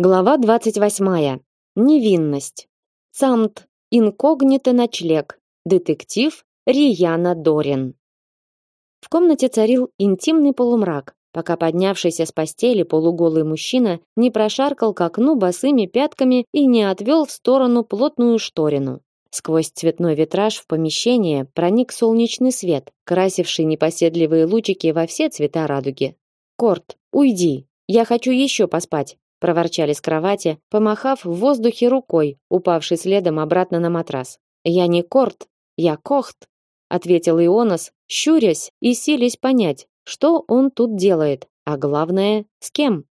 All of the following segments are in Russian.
Глава 28. Невинность. Цамт. Инкогнито ночлег. Детектив Рияна Дорин. В комнате царил интимный полумрак, пока поднявшийся с постели полуголый мужчина не прошаркал к окну босыми пятками и не отвел в сторону плотную шторину. Сквозь цветной витраж в помещение проник солнечный свет, красивший непоседливые лучики во все цвета радуги. «Корт, уйди! Я хочу еще поспать!» Проворчали с кровати, помахав в воздухе рукой, упавший следом обратно на матрас. Я не Корт, я Кохт, ответил Ионос, щурясь и силясь понять, что он тут делает, а главное, с кем.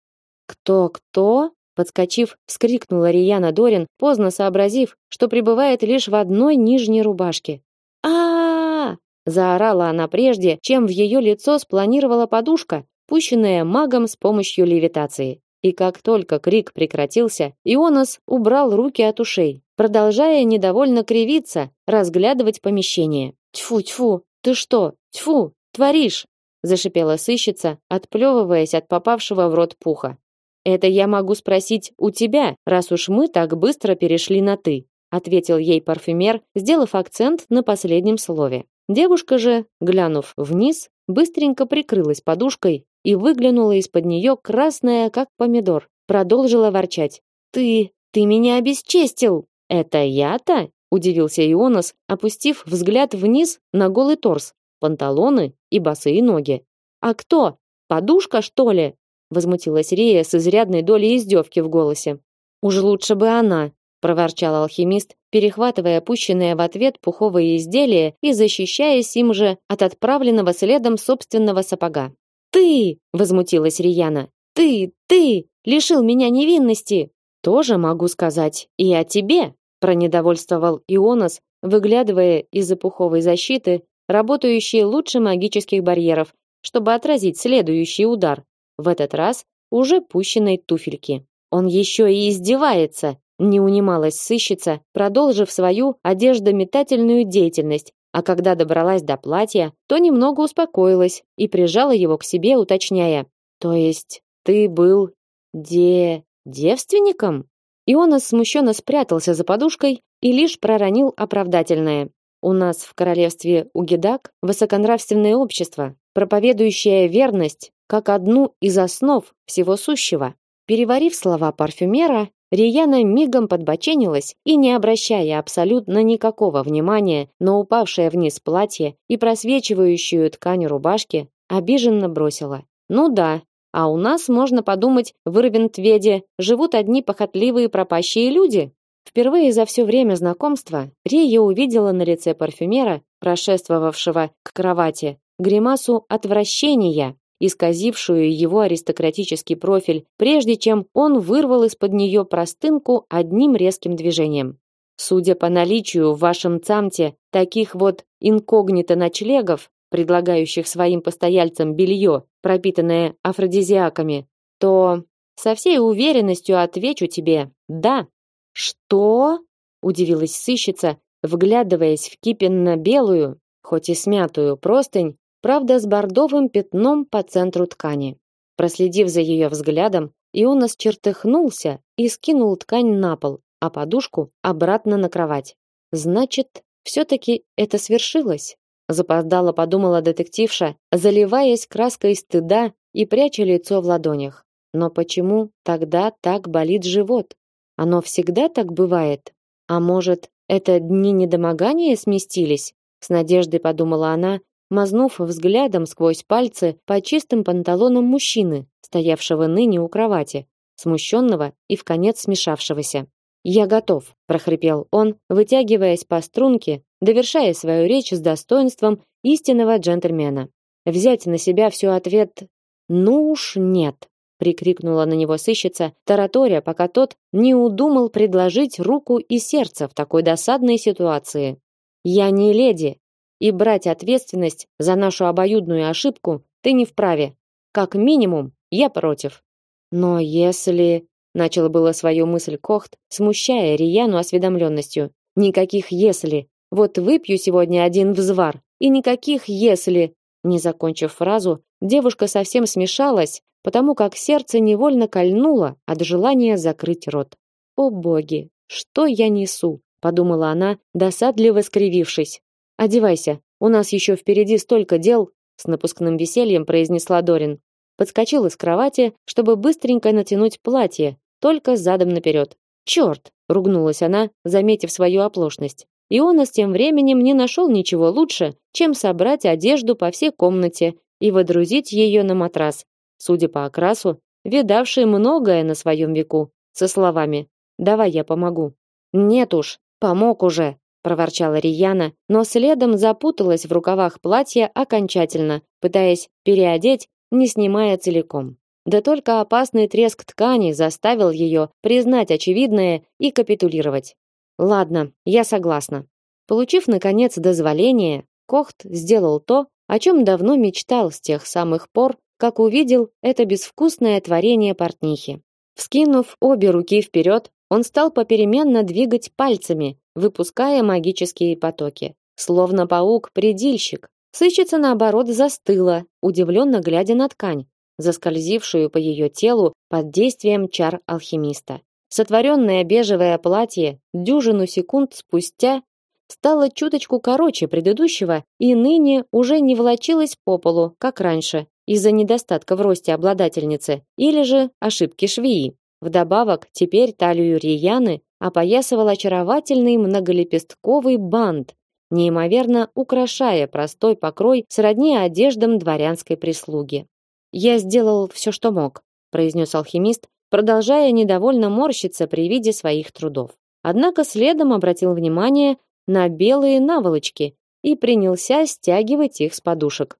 Кто кто? Подскочив, вскрикнула Рияна Дорин, поздно сообразив, что пребывает лишь в одной нижней рубашке. -а заорала она прежде, чем в ее лицо спланировала подушка, пущенная магом с помощью левитации. И как только крик прекратился, Ионос убрал руки от ушей, продолжая недовольно кривиться, разглядывать помещение. Тьфу, тьфу, ты что? Тьфу, творишь? зашипела сыщица, отплевываясь от попавшего в рот пуха. Это я могу спросить у тебя, раз уж мы так быстро перешли на ты, ответил ей парфюмер, сделав акцент на последнем слове. Девушка же, глянув вниз, быстренько прикрылась подушкой и выглянула из-под нее красная, как помидор. Продолжила ворчать. «Ты... ты меня обесчестил!» «Это я-то?» — удивился Ионос, опустив взгляд вниз на голый торс, панталоны и босые ноги. «А кто? Подушка, что ли?» — возмутилась Рия с изрядной долей издевки в голосе. «Уж лучше бы она!» — проворчал алхимист, перехватывая опущенное в ответ пуховое изделие и защищаясь им же от отправленного следом собственного сапога. Ты, возмутилась Рияна. Ты, ты лишил меня невинности. Тоже могу сказать и о тебе, пронедовольствовал Ионос, выглядывая из-за пуховой защиты, работающей лучше магических барьеров, чтобы отразить следующий удар. В этот раз уже пущенной туфельки. Он еще и издевается, не унималась сыщица, продолжив свою одеждометательную деятельность, а когда добралась до платья, то немного успокоилась и прижала его к себе, уточняя: "То есть ты был де девственником?" И он смущенно спрятался за подушкой и лишь проронил оправдательное: "У нас в королевстве Угидак высоконравственное общество, проповедующее верность как одну из основ всего сущего". Переварив слова парфюмера, Рияна мигом подбоченилась и, не обращая абсолютно никакого внимания на упавшее вниз платье и просвечивающую ткань рубашки, обиженно бросила: "Ну да, а у нас можно подумать, в Ирвинтведе живут одни похотливые пропащие люди". Впервые за все время знакомства Рия увидела на лице парфюмера, прошествовавшего к кровати, гримасу отвращения исказившую его аристократический профиль, прежде чем он вырвал из-под нее простынку одним резким движением. Судя по наличию в вашем цамте таких вот инкогнито ночлегов, предлагающих своим постояльцам белье, пропитанное афродизиаками, то со всей уверенностью отвечу тебе: да. Что? удивилась сыщица, вглядываясь в кипенно-белую, хоть и смятую простынь, правда с бордовым пятном по центру ткани. Проследив за ее взглядом, Ионас чертыхнулся и скинул ткань на пол, а подушку обратно на кровать. Значит, все-таки это свершилось. Запоздало подумала детективша, заливаясь краской стыда и пряча лицо в ладонях. Но почему тогда так болит живот? Оно всегда так бывает? А может, это дни недомогания сместились? С надеждой подумала она мазнув взглядом сквозь пальцы по чистым панталонам мужчины, стоявшего ныне у кровати, смущенного и в конец смешавшегося. "Я готов", прохрипел он, вытягиваясь по струнке, довершая свою речь с достоинством истинного джентльмена. Взять на себя всю ответ "Ну уж нет", прикрикнула на него сыщица, тараторя, пока тот не удумал предложить руку и сердце в такой досадной ситуации. "Я не леди, и брать ответственность за нашу обоюдную ошибку ты не вправе. Как минимум, я против. Но если начал было свою мысль Кохт, смущая Рияну осведомленностью. Никаких если. Вот выпью сегодня один взвар, и никаких если. Не закончив фразу, девушка совсем смешалась, потому как сердце невольно кольнуло от желания закрыть рот. О боги, что я несу, подумала она, досадливо скривившись. Одевайся, у нас еще впереди столько дел, с напускным весельем произнесла Дорин. Подскочил из кровати, чтобы быстренько натянуть платье, только задом наперед. Черт! ругнулась она, заметив свою оплошность. И он с тем временем не нашел ничего лучше, чем собрать одежду по всей комнате и водрузить ее на матрас, судя по окрасу, видавший многое на своем веку, со словами «Давай я помогу». «Нет уж, помог уже», проворчала Рияна, но следом запуталась в рукавах платья окончательно, пытаясь переодеть, не снимая целиком. Да только опасный треск ткани заставил ее признать очевидное и капитулировать. Ладно, я согласна. Получив наконец дозволение, Кохт сделал то, о чем давно мечтал с тех самых пор, как увидел это безвкусное творение портнихи. Вскинув обе руки вперед, он стал попеременно двигать пальцами, выпуская магические потоки. Словно паук-предильщик, сыщица наоборот застыла, удивленно глядя на ткань, заскользившую по ее телу под действием чар алхимиста. Сотворенное бежевое платье дюжину секунд спустя стало чуточку короче предыдущего и ныне уже не волочилось по полу, как раньше, из-за недостатка в росте обладательницы или же ошибки швеи. Вдобавок, теперь талию Рияны опоясывал очаровательный многолепестковый бант, неимоверно украшая простой покрой сродни одеждам дворянской прислуги. «Я сделал все, что мог», произнес алхимист, продолжая недовольно морщиться при виде своих трудов. Однако следом обратил внимание на белые наволочки и принялся стягивать их с подушек.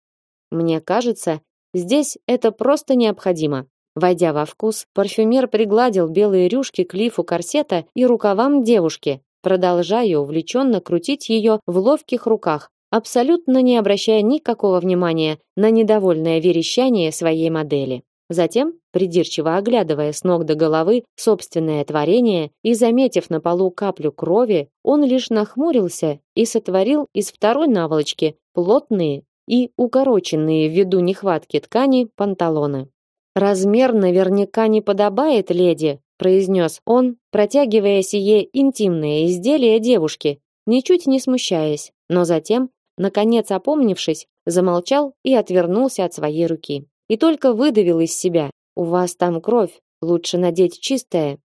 Мне кажется, здесь это просто необходимо. Войдя во вкус, парфюмер пригладил белые рюшки к лифу корсета и рукавам девушки, продолжая увлеченно крутить ее в ловких руках, абсолютно не обращая никакого внимания на недовольное верещание своей модели. Затем, придирчиво оглядывая с ног до головы собственное творение и заметив на полу каплю крови, он лишь нахмурился и сотворил из второй наволочки плотные и укороченные ввиду нехватки ткани панталоны. Размер наверняка не подобает леди, произнес он, протягивая сие интимное изделие девушке, ничуть не смущаясь, но затем, наконец опомнившись, замолчал и отвернулся от своей руки. И только выдавил из себя: "У вас там кровь, лучше надеть чистое".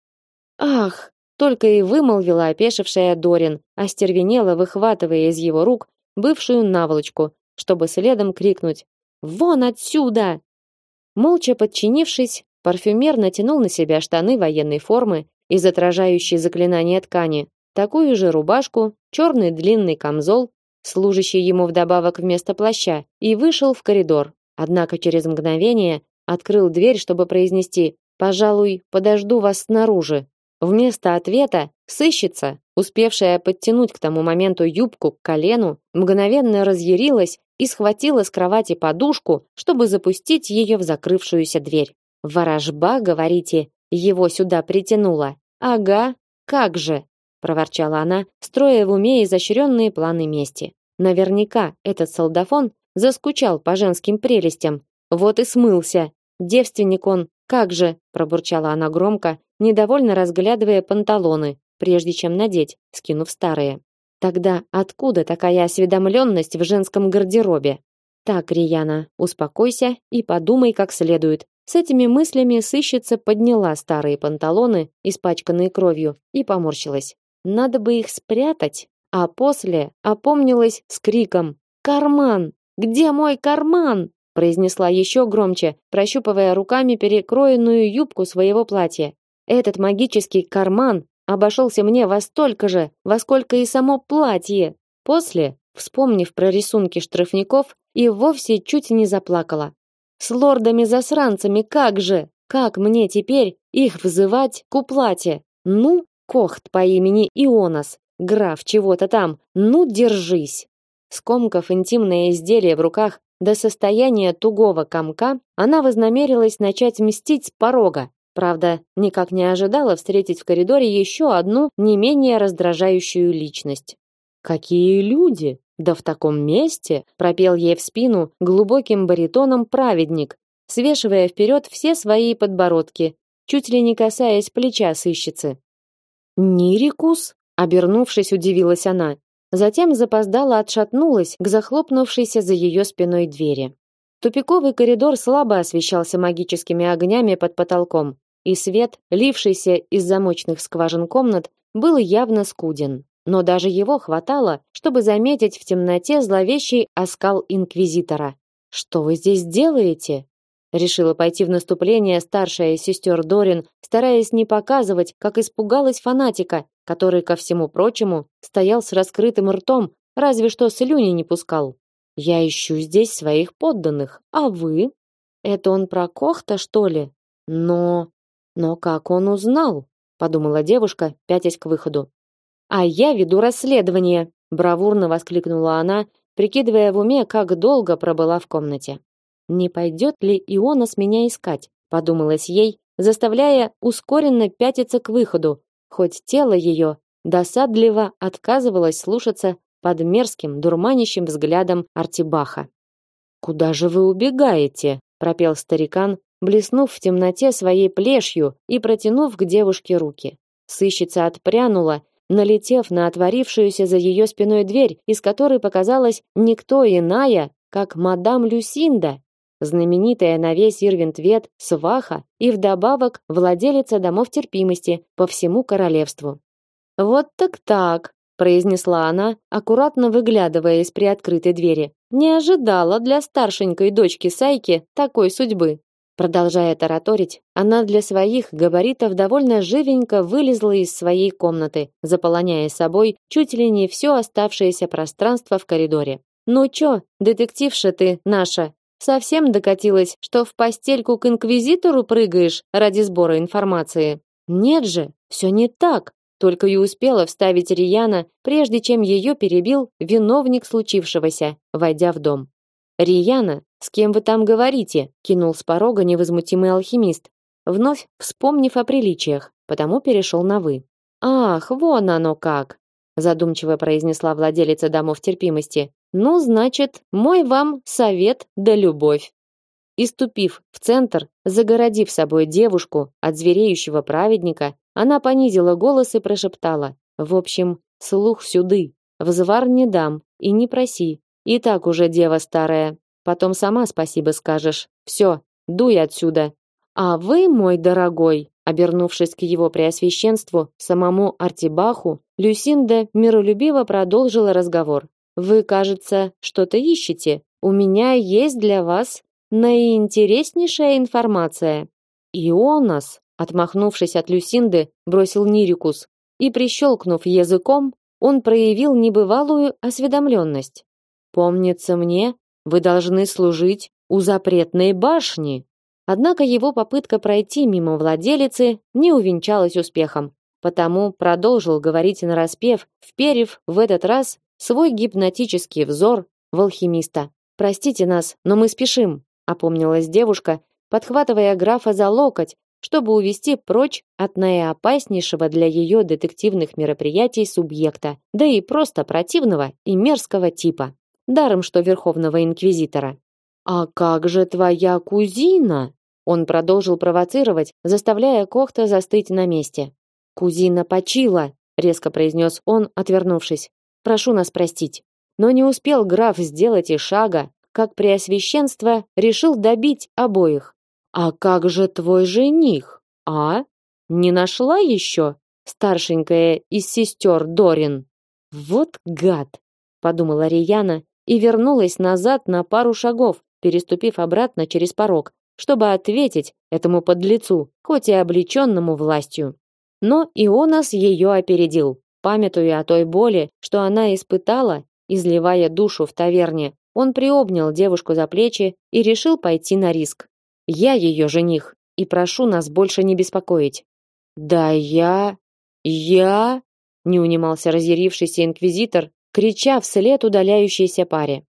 Ах, только и вымолвила опешившая Дорин, остервенела, выхватывая из его рук бывшую наволочку, чтобы следом крикнуть: "Вон отсюда!" Молча подчинившись, парфюмер натянул на себя штаны военной формы из отражающей заклинания ткани, такую же рубашку, черный длинный камзол, служащий ему вдобавок вместо плаща, и вышел в коридор. Однако через мгновение открыл дверь, чтобы произнести: "Пожалуй, подожду вас снаружи". Вместо ответа сыщица, успевшая подтянуть к тому моменту юбку к колену, мгновенно разъярилась и схватила с кровати подушку, чтобы запустить ее в закрывшуюся дверь. Ворожба, говорите, его сюда притянула. Ага, как же, проворчала она, строя в уме изощренные планы мести. Наверняка этот солдафон заскучал по женским прелестям. Вот и смылся. Девственник он, как же, пробурчала она громко, недовольно разглядывая панталоны, прежде чем надеть, скинув старые. Тогда откуда такая осведомленность в женском гардеробе? Так, Рияна, успокойся и подумай как следует. С этими мыслями сыщица подняла старые панталоны, испачканные кровью, и поморщилась. Надо бы их спрятать, а после опомнилась с криком: "Карман! Где мой карман?" Произнесла еще громче, прощупывая руками перекроенную юбку своего платья. Этот магический карман обошелся мне во столько же, во сколько и само платье. После, вспомнив про рисунки штрафников, и вовсе чуть не заплакала. С лордами-засранцами как же? Как мне теперь их взывать к уплате? Ну, Кохт по имени Ионас, граф чего-то там, ну держись. Скомкав интимное изделие в руках до состояния тугого комка, она вознамерилась начать мстить с порога, Правда, никак не ожидала встретить в коридоре еще одну не менее раздражающую личность. Какие люди! Да в таком месте, пропел ей в спину глубоким баритоном праведник, свешивая вперед все свои подбородки, чуть ли не касаясь плеча сыщицы. «Нирикус?» — обернувшись, удивилась она. Затем запоздала отшатнулась к захлопнувшейся за ее спиной двери. Тупиковый коридор слабо освещался магическими огнями под потолком, и свет, лившийся из замочных скважин комнат, был явно скуден. Но даже его хватало, чтобы заметить в темноте зловещий оскал инквизитора. «Что вы здесь делаете?» Решила пойти в наступление старшая сестер Дорин, стараясь не показывать, как испугалась фанатика, который, ко всему прочему, стоял с раскрытым ртом, разве что слюни не пускал. «Я ищу здесь своих подданных, а вы?» «Это он про Кохта, что ли?» «Но... но как он узнал?» подумала девушка, пятясь к выходу. А я веду расследование, бравурно воскликнула она, прикидывая в уме, как долго пробыла в комнате. Не пойдет ли Иона с меня искать, подумалось ей, заставляя ускоренно пятиться к выходу, хоть тело ее досадливо отказывалось слушаться под мерзким, дурманящим взглядом Артибаха. Куда же вы убегаете? пропел старикан, блеснув в темноте своей плешью и протянув к девушке руки. Сыщица отпрянула, налетев на отворившуюся за ее спиной дверь, из которой показалась никто иная, как мадам Люсинда, знаменитая на весь Ирвинтвет сваха и вдобавок владелица домов терпимости по всему королевству. Вот так так, произнесла она, аккуратно выглядывая из приоткрытой двери. Не ожидала для старшенькой дочки Сайки такой судьбы. Продолжая тараторить, она для своих габаритов довольно живенько вылезла из своей комнаты, заполоняя собой чуть ли не все оставшееся пространство в коридоре. «Ну чё, детективша ты наша, совсем докатилась, что в постельку к инквизитору прыгаешь ради сбора информации?» «Нет же, все не так», только и успела вставить Рияна, прежде чем ее перебил виновник случившегося, войдя в дом. Рияна, с кем вы там говорите? кинул с порога невозмутимый алхимист, вновь вспомнив о приличиях, потому перешел на вы. Ах, вон оно как, задумчиво произнесла владелица домов терпимости. Ну, значит, мой вам совет да любовь. И ступив в центр, загородив собой девушку от звереющего праведника, она понизила голос и прошептала: "В общем, слух сюды, взвар не дам и не проси, и так уже дева старая. Потом сама спасибо скажешь. Все, дуй отсюда. А вы, мой дорогой, обернувшись к его преосвященству, самому Артибаху, Люсинда миролюбиво продолжила разговор. Вы, кажется, что-то ищете. У меня есть для вас наиинтереснейшая информация. Ионас, отмахнувшись от Люсинды, бросил Нирикус, и прищелкнув языком, он проявил небывалую осведомленность. Помнится мне, вы должны служить у запретной башни. Однако его попытка пройти мимо владелицы не увенчалась успехом, потому продолжил говорить нараспев, вперев в этот раз свой гипнотический взор в алхимиста. Простите нас, но мы спешим, опомнилась девушка, подхватывая графа за локоть, чтобы увести прочь от наиопаснейшего для ее детективных мероприятий субъекта, да и просто противного и мерзкого типа даром что верховного инквизитора. А как же твоя кузина? Он продолжил провоцировать, заставляя Кохта застыть на месте. Кузина почила, резко произнес он, отвернувшись. Прошу нас простить. Но не успел граф сделать и шага, как преосвященство решил добить обоих. А как же твой жених? А? Не нашла еще старшенькая из сестер Дорин? Вот гад, подумала Рияна и вернулась назад на пару шагов, переступив обратно через порог, чтобы ответить этому подлецу, хоть и облеченному властью. Но Ионас ее опередил, памятуя о той боли, что она испытала, изливая душу в таверне. Он приобнял девушку за плечи и решил пойти на риск. Я ее жених, и прошу нас больше не беспокоить. Да я я не унимался разъярившийся инквизитор, крича вслед удаляющейся паре.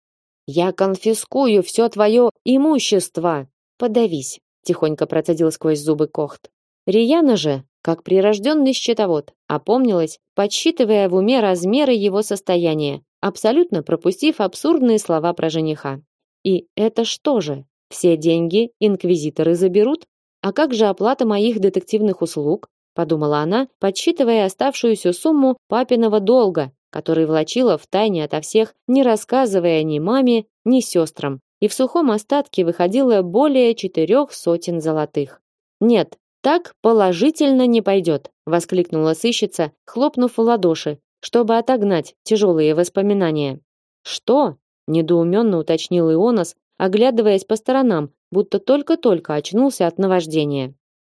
«Я конфискую все твое имущество!» «Подавись!» — тихонько процедил сквозь зубы Кохт. Рияна же, как прирожденный счетовод, опомнилась, подсчитывая в уме размеры его состояния, абсолютно пропустив абсурдные слова про жениха. И это что же? Все деньги инквизиторы заберут? А как же оплата моих детективных услуг? подумала она, подсчитывая оставшуюся сумму папиного долга, который влачила в тайне ото всех, не рассказывая ни маме, ни сестрам. И в сухом остатке выходило более четырех сотен золотых. Нет, так положительно не пойдет, воскликнула сыщица, хлопнув в ладоши, чтобы отогнать тяжелые воспоминания. Что? недоуменно уточнил Ионас, оглядываясь по сторонам, будто только-только очнулся от наваждения.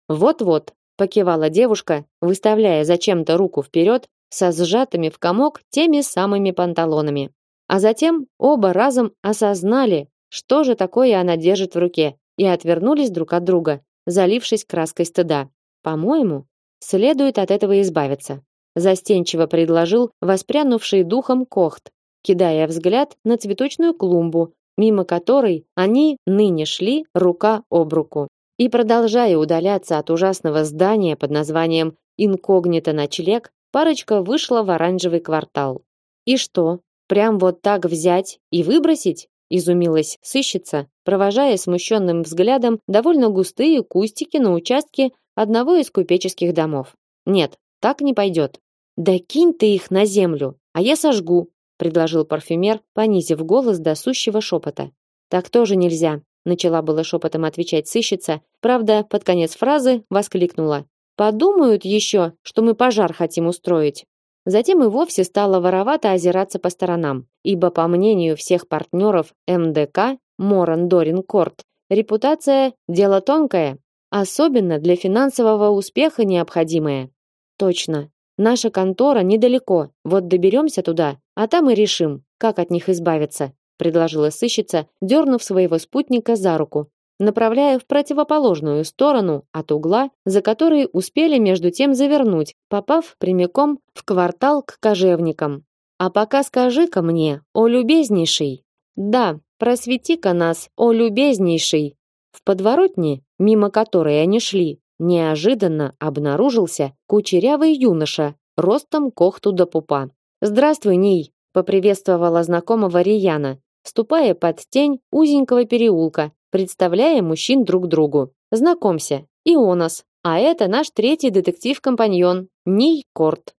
Вот-вот, покивала девушка, выставляя зачем-то руку вперед со сжатыми в комок теми самыми панталонами. А затем оба разом осознали, что же такое она держит в руке, и отвернулись друг от друга, залившись краской стыда. По-моему, следует от этого избавиться, застенчиво предложил воспрянувший духом Кохт, кидая взгляд на цветочную клумбу, мимо которой они ныне шли рука об руку. И продолжая удаляться от ужасного здания под названием Инкогнито ночлег, парочка вышла в оранжевый квартал. И что? Прям вот так взять и выбросить? Изумилась сыщица, провожая смущенным взглядом довольно густые кустики на участке одного из купеческих домов. Нет, так не пойдет. Да кинь ты их на землю, а я сожгу, предложил парфюмер, понизив голос до сущего шепота. Так тоже нельзя, начала было шепотом отвечать сыщица, правда, под конец фразы воскликнула: Подумают еще, что мы пожар хотим устроить. Затем и вовсе стала воровато озираться по сторонам, ибо по мнению всех партнеров МДК Моран Дорин Корт, репутация дело тонкое, особенно для финансового успеха необходимое. Точно. Наша контора недалеко. Вот доберемся туда, а там и решим, как от них избавиться, предложила сыщица, дернув своего спутника за руку, направляя в противоположную сторону от угла, за который успели между тем завернуть, попав прямиком в квартал к кожевникам. А пока скажи-ка мне, о любезнейший. Да, просвети-ка нас, о любезнейший. В подворотне, мимо которой они шли, неожиданно обнаружился кучерявый юноша, ростом кохту до пупа. Здравствуй, Ний, поприветствовала знакомого Рияна, ступая под тень узенького переулка, представляя мужчин друг другу. Знакомься, Ионас, а это наш третий детектив-компаньон, Ний Корт.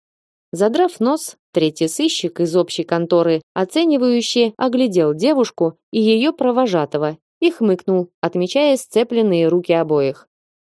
Задрав нос, третий сыщик из общей конторы, оценивающе оглядел девушку и ее провожатого и хмыкнул, отмечая сцепленные руки обоих.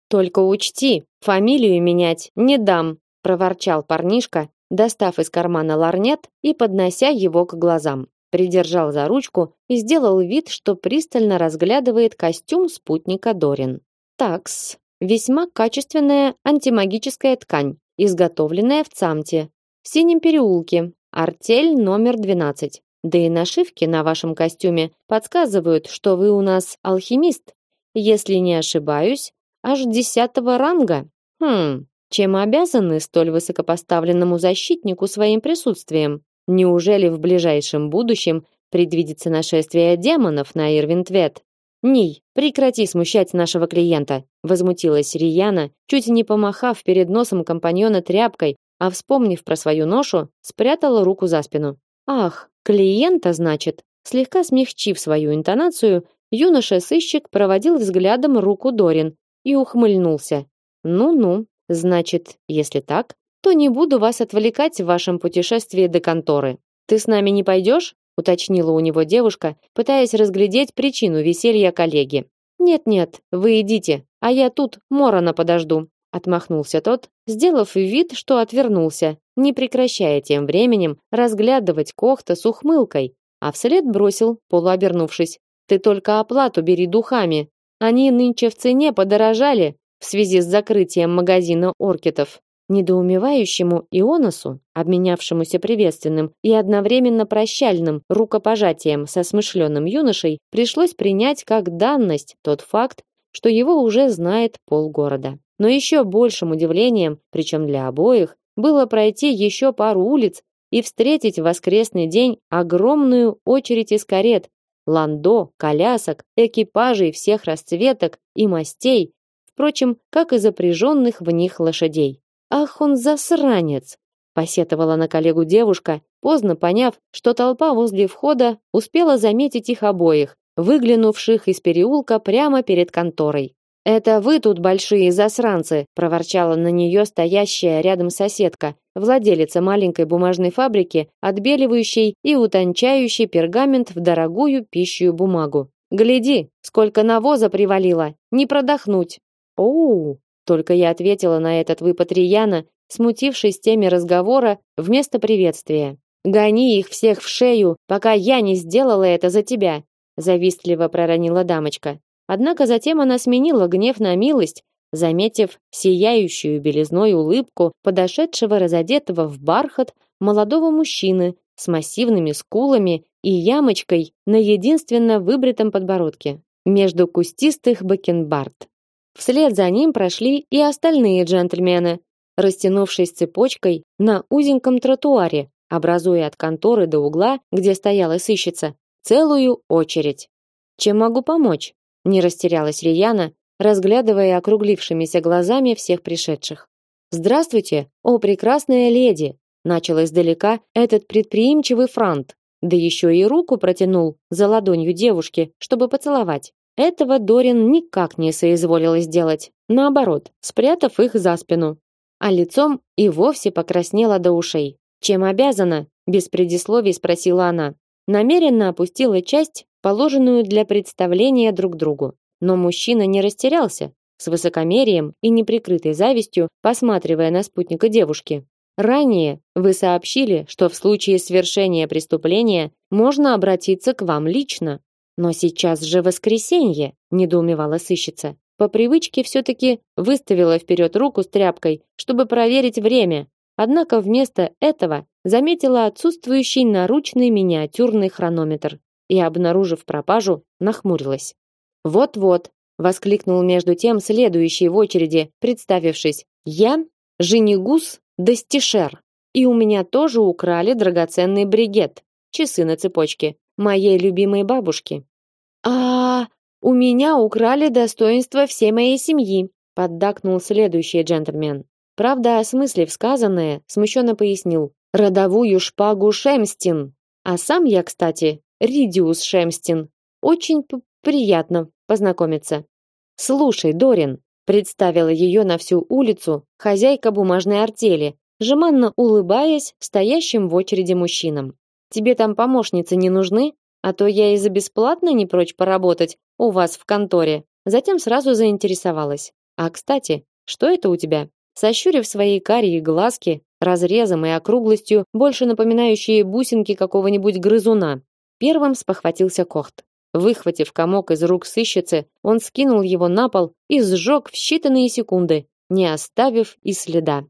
Только учти, фамилию менять не дам, проворчал парнишка, достав из кармана ларнет и поднося его к глазам придержал за ручку и сделал вид, что пристально разглядывает костюм спутника Дорин. Такс, весьма качественная антимагическая ткань, изготовленная в Цамте, в синем переулке, артель номер 12. Да и нашивки на вашем костюме подсказывают, что вы у нас алхимист. Если не ошибаюсь, аж десятого ранга. Хм, чем обязаны столь высокопоставленному защитнику своим присутствием? Неужели в ближайшем будущем предвидится нашествие демонов на Ирвинтвет? Ний, прекрати смущать нашего клиента, возмутилась Рияна, чуть не помахав перед носом компаньона тряпкой, а вспомнив про свою ношу, спрятала руку за спину. Ах, клиента, значит, слегка смягчив свою интонацию, юноша-сыщик проводил взглядом руку Дорин и ухмыльнулся. Ну-ну, значит, если так, то не буду вас отвлекать в вашем путешествии до конторы. Ты с нами не пойдешь? уточнила у него девушка, пытаясь разглядеть причину веселья коллеги. Нет-нет, вы идите, а я тут Морона подожду, отмахнулся тот, сделав вид, что отвернулся, не прекращая тем временем разглядывать Кохта с ухмылкой, а вслед бросил, полуобернувшись: "Ты только оплату бери духами. Они нынче в цене подорожали в связи с закрытием магазина Оркетов. Недоумевающему Ионосу, обменявшемуся приветственным и одновременно прощальным рукопожатием со смышленым юношей, пришлось принять как данность тот факт, что его уже знает полгорода. Но еще большим удивлением, причем для обоих, было пройти еще пару улиц и встретить в воскресный день огромную очередь из карет, ландо, колясок, экипажей всех расцветок и мастей, впрочем, как и запряженных в них лошадей. Ах, он засранец, посетовала на коллегу девушка, поздно поняв, что толпа возле входа успела заметить их обоих выглянувших из переулка прямо перед конторой. Это вы тут большие засранцы, проворчала на нее стоящая рядом соседка, владелица маленькой бумажной фабрики, отбеливающей и утончающей пергамент в дорогую пищую бумагу. Гляди, сколько навоза привалило, не продохнуть. Оу, только я ответила на этот выпад Рияна, смутившись теми разговора вместо приветствия. Гони их всех в шею, пока я не сделала это за тебя, завистливо проронила дамочка. Однако затем она сменила гнев на милость, заметив сияющую белизной улыбку подошедшего разодетого в бархат молодого мужчины с массивными скулами и ямочкой на единственно выбритом подбородке между кустистых бакенбард. Вслед за ним прошли и остальные джентльмены, растянувшись цепочкой на узеньком тротуаре, образуя от конторы до угла, где стояла сыщица, целую очередь. Чем могу помочь? Не растерялась Рияна, разглядывая округлившимися глазами всех пришедших. Здравствуйте, о прекрасная леди, начал издалека этот предприимчивый франт, да еще и руку протянул за ладонью девушки, чтобы поцеловать. Этого Дорин никак не соизволил сделать. Наоборот, спрятав их за спину, а лицом и вовсе покраснела до ушей. Чем обязана? без предисловий спросила она. Намеренно опустила часть, положенную для представления друг другу. Но мужчина не растерялся, с высокомерием и неприкрытой завистью посматривая на спутника девушки. Ранее вы сообщили, что в случае совершения преступления можно обратиться к вам лично. Но сейчас же воскресенье, недоумевала сыщица. По привычке все таки выставила вперед руку с тряпкой, чтобы проверить время. Однако вместо этого заметила отсутствующий наручный миниатюрный хронометр и, обнаружив пропажу, нахмурилась. Вот-вот, воскликнул между тем следующий в очереди, представившись: "Я Женигус Достишер. И у меня тоже украли драгоценный бригет, часы на цепочке моей любимой бабушки. А, у меня украли достоинство всей моей семьи, поддакнул следующий джентльмен. Правда, осмыслив сказанное, смущенно пояснил: родовую шпагу Шемстин. А сам я, кстати, Ридиус Шемстин. Очень приятно познакомиться. Слушай, Дорин, представила ее на всю улицу хозяйка бумажной артели, жеманно улыбаясь стоящим в очереди мужчинам. Тебе там помощницы не нужны, а то я и за бесплатно не прочь поработать у вас в конторе. Затем сразу заинтересовалась. А, кстати, что это у тебя? Сощурив свои карие глазки, разрезом и округлостью, больше напоминающие бусинки какого-нибудь грызуна, первым спохватился Кохт. Выхватив комок из рук сыщицы, он скинул его на пол и сжег в считанные секунды, не оставив и следа.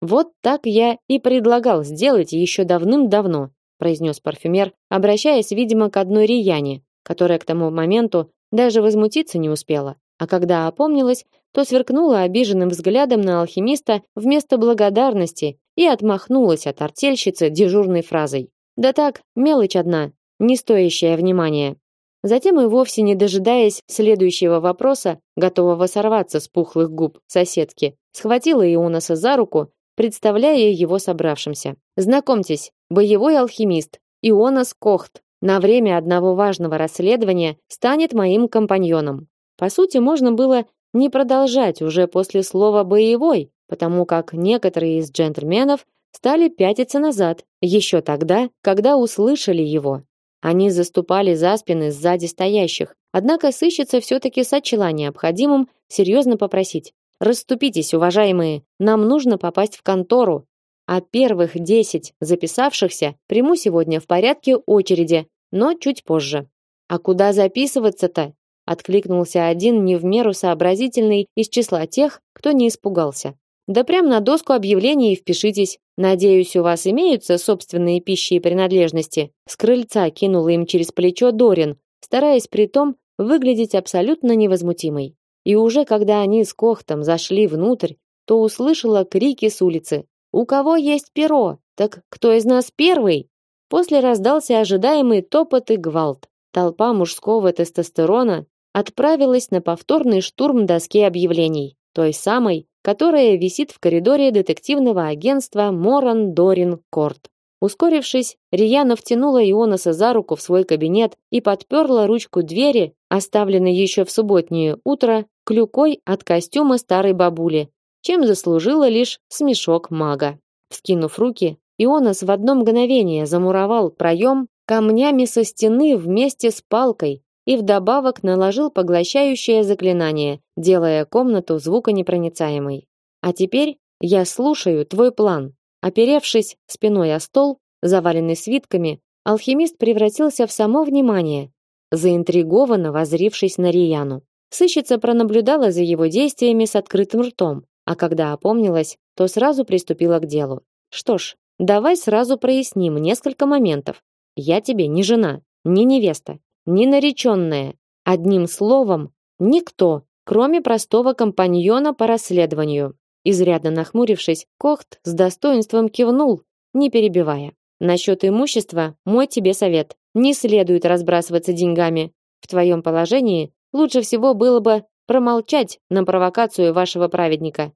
Вот так я и предлагал сделать еще давным-давно, произнес парфюмер, обращаясь, видимо, к одной Рияне, которая к тому моменту даже возмутиться не успела, а когда опомнилась, то сверкнула обиженным взглядом на алхимиста вместо благодарности и отмахнулась от артельщицы дежурной фразой: "Да так, мелочь одна, не стоящая внимания". Затем и вовсе не дожидаясь следующего вопроса, готового сорваться с пухлых губ соседки, схватила Ионаса за руку, представляя его собравшимся. Знакомьтесь, боевой алхимист Ионас Кохт на время одного важного расследования станет моим компаньоном. По сути, можно было не продолжать уже после слова боевой, потому как некоторые из джентльменов стали пятиться назад, еще тогда, когда услышали его. Они заступали за спины сзади стоящих. Однако сыщица все-таки сочла необходимым серьезно попросить. «Расступитесь, уважаемые, нам нужно попасть в контору, а первых десять записавшихся приму сегодня в порядке очереди, но чуть позже». «А куда записываться-то?» откликнулся один не в меру сообразительный из числа тех, кто не испугался. Да прямо на доску объявлений впишитесь. Надеюсь, у вас имеются собственные пищи и принадлежности. С крыльца кинула им через плечо Дорин, стараясь при том выглядеть абсолютно невозмутимой. И уже когда они с Кохтом зашли внутрь, то услышала крики с улицы. У кого есть перо? Так кто из нас первый? После раздался ожидаемый топот и гвалт. Толпа мужского тестостерона отправилась на повторный штурм доски объявлений, той самой, которая висит в коридоре детективного агентства Моран Дорин Корт. Ускорившись, Рияна втянула Ионаса за руку в свой кабинет и подперла ручку двери, оставленной еще в субботнее утро, клюкой от костюма старой бабули, чем заслужила лишь смешок мага. Вскинув руки, Ионас в одно мгновение замуровал проем камнями со стены вместе с палкой и вдобавок наложил поглощающее заклинание, делая комнату звуконепроницаемой. А теперь я слушаю твой план. Оперевшись спиной о стол, заваленный свитками, алхимист превратился в само внимание, заинтригованно возрившись на Рияну. Сыщица пронаблюдала за его действиями с открытым ртом, а когда опомнилась, то сразу приступила к делу. Что ж, давай сразу проясним несколько моментов. Я тебе не жена, не невеста, не нареченная. Одним словом, никто, кроме простого компаньона по расследованию. Изрядно нахмурившись, Кохт с достоинством кивнул, не перебивая. Насчет имущества мой тебе совет. Не следует разбрасываться деньгами. В твоем положении лучше всего было бы промолчать на провокацию вашего праведника.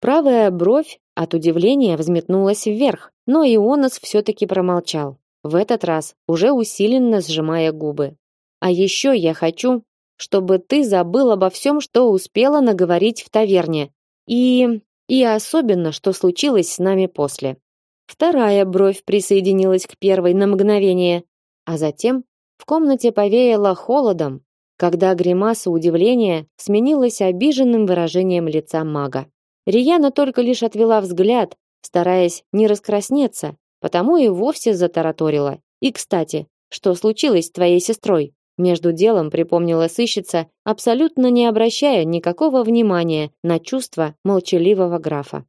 Правая бровь от удивления взметнулась вверх, но Ионас все-таки промолчал. В этот раз уже усиленно сжимая губы. А еще я хочу, чтобы ты забыл обо всем, что успела наговорить в таверне. И... и особенно, что случилось с нами после. Вторая бровь присоединилась к первой на мгновение, а затем в комнате повеяло холодом, когда гримаса удивления сменилась обиженным выражением лица мага. Рияна только лишь отвела взгляд, стараясь не раскраснеться, потому и вовсе затараторила. И, кстати, что случилось с твоей сестрой? Между делом припомнила сыщица, абсолютно не обращая никакого внимания на чувства молчаливого графа.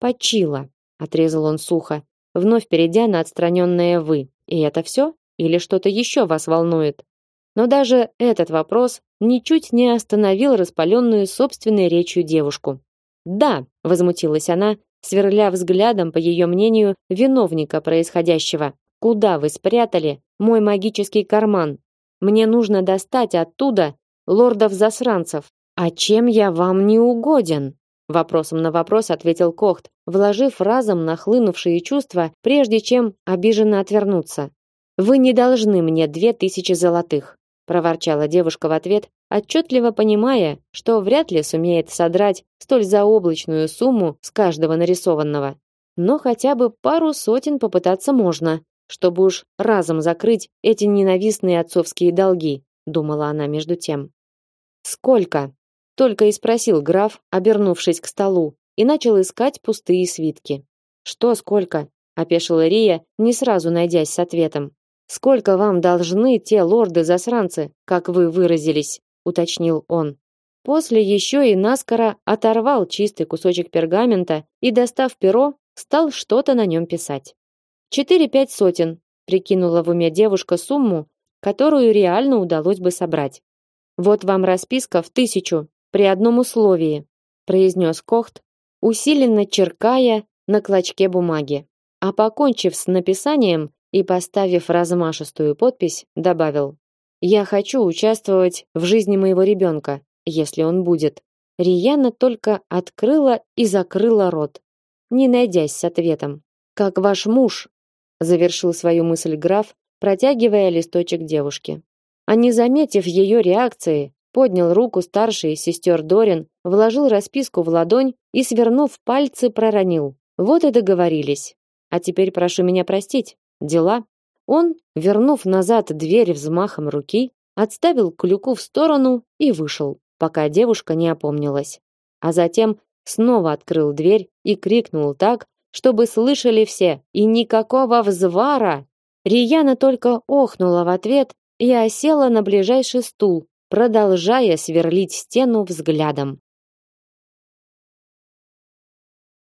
«Почила», — отрезал он сухо, вновь перейдя на отстраненное «вы». «И это все? Или что-то еще вас волнует?» Но даже этот вопрос ничуть не остановил распаленную собственной речью девушку. «Да», — возмутилась она, сверля взглядом, по ее мнению, виновника происходящего. «Куда вы спрятали мой магический карман? Мне нужно достать оттуда лордов-засранцев. А чем я вам не угоден? Вопросом на вопрос ответил Кохт, вложив разом нахлынувшие чувства, прежде чем обиженно отвернуться. Вы не должны мне две тысячи золотых, проворчала девушка в ответ, отчетливо понимая, что вряд ли сумеет содрать столь заоблачную сумму с каждого нарисованного. Но хотя бы пару сотен попытаться можно чтобы уж разом закрыть эти ненавистные отцовские долги, думала она между тем. Сколько? только и спросил граф, обернувшись к столу, и начал искать пустые свитки. Что сколько? опешила Рия, не сразу найдясь с ответом. Сколько вам должны те лорды-засранцы, как вы выразились, уточнил он. После еще и наскоро оторвал чистый кусочек пергамента и, достав перо, стал что-то на нем писать. Четыре-пять сотен, прикинула в уме девушка сумму, которую реально удалось бы собрать. Вот вам расписка в тысячу при одном условии, произнес Кохт, усиленно черкая на клочке бумаги. А покончив с написанием и поставив размашистую подпись, добавил: "Я хочу участвовать в жизни моего ребенка, если он будет". Рияна только открыла и закрыла рот, не найдясь с ответом. Как ваш муж завершил свою мысль граф, протягивая листочек девушке. А не заметив ее реакции, поднял руку старшей из сестер Дорин, вложил расписку в ладонь и, свернув пальцы, проронил: "Вот и договорились. А теперь прошу меня простить. Дела". Он, вернув назад дверь взмахом руки, отставил клюку в сторону и вышел, пока девушка не опомнилась. А затем снова открыл дверь и крикнул так, чтобы слышали все, и никакого взвара. Рияна только охнула в ответ и осела на ближайший стул, продолжая сверлить стену взглядом.